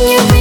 you